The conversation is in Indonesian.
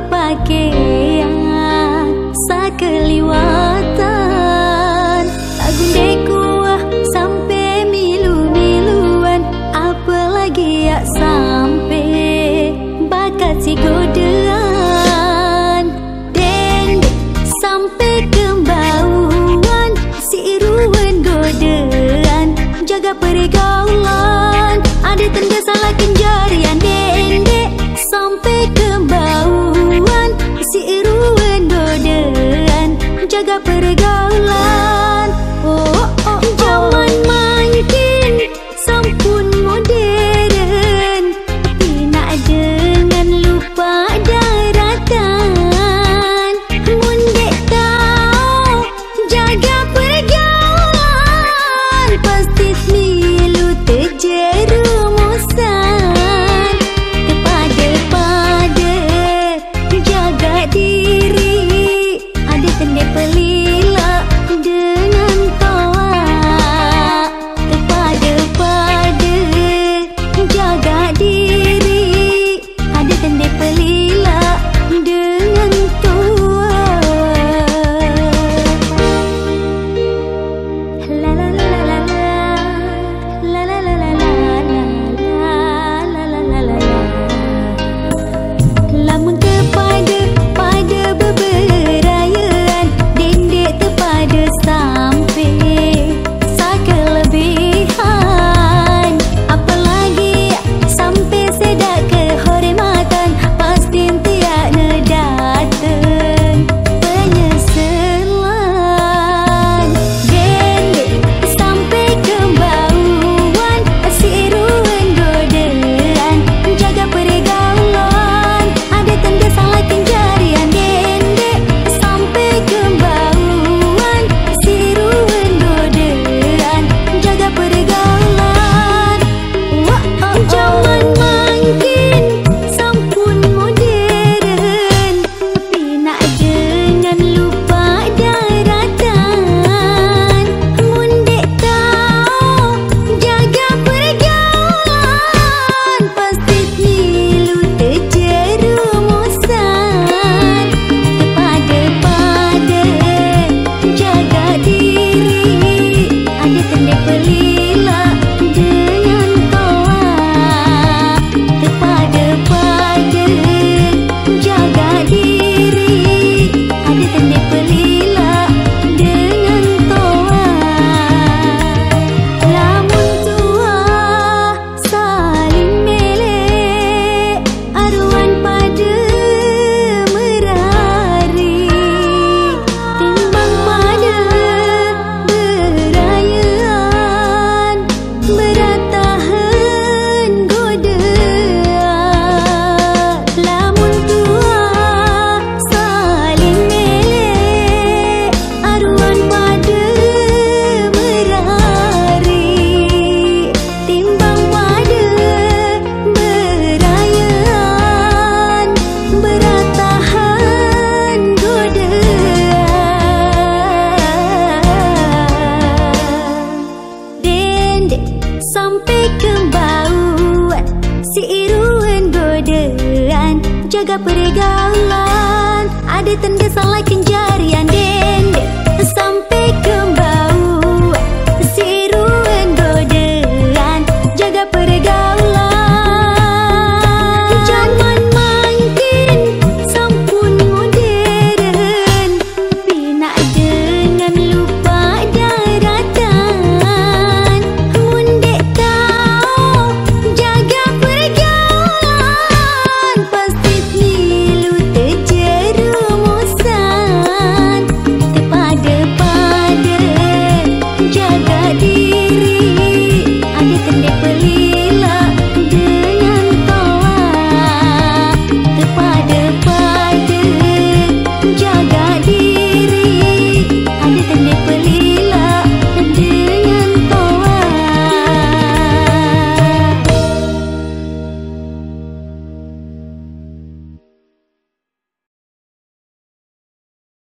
berpakaian sakeliwatan llega a. jaga pergaulan. Ada tanda salah kenjarian dendek